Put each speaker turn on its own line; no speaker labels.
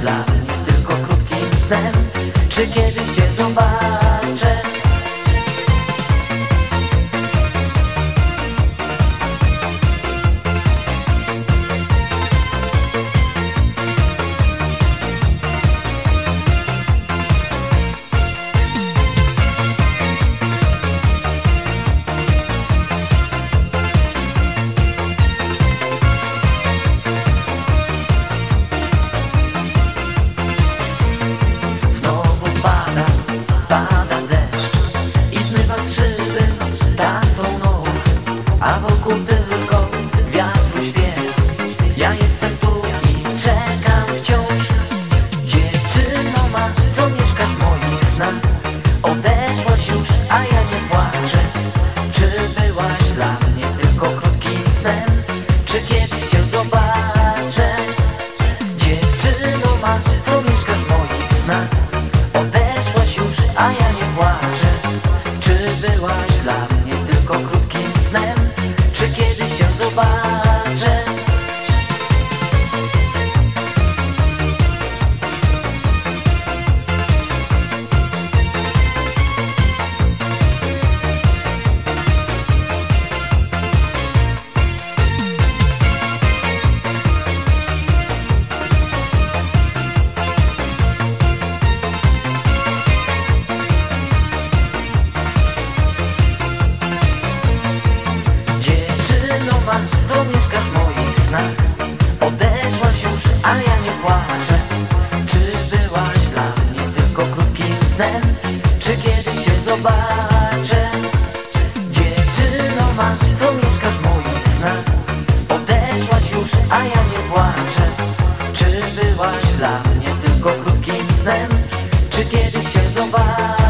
Dla mnie tylko krótkim snem? Czy kiedyś cię zobaczę? Czy kiedyś cię zobaczę? Dziewczyno ma, co mieszka w moich snach Odeszłaś już, a ja nie płaczę Czy byłaś dla mnie tylko krótkim snem? Czy kiedyś cię zobaczę? Dziewczyno ma, co mieszka w moich snach Odeszłaś już, a ja nie płaczę Czy byłaś dla mnie tylko krótkim snem? Czy kiedyś cię zobaczę?